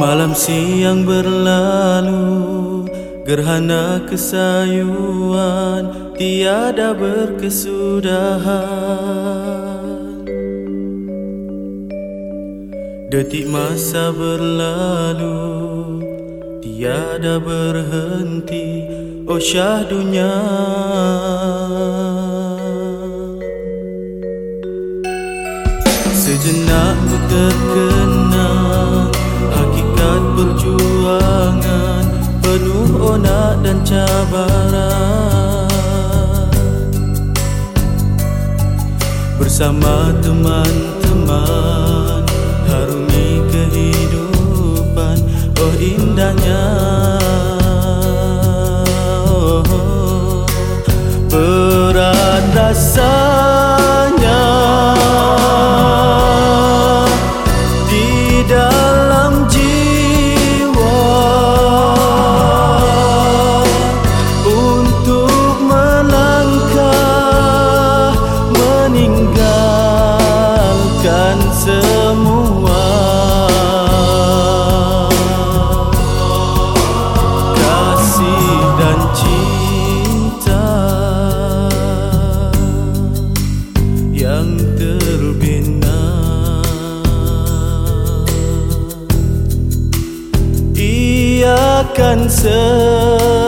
Malam siang berlalu Gerhana kesayuan Tiada berkesudahan. Detik masa berlalu Tiada berhenti Oh syahdunya Sejenak ku Hakikat perjuangan Penuh onak dan cabaran Bersama teman-teman Harungi kehidupan Oh indahnya oh, oh. Berat rasanya Yang terbina. Ia akan selamanya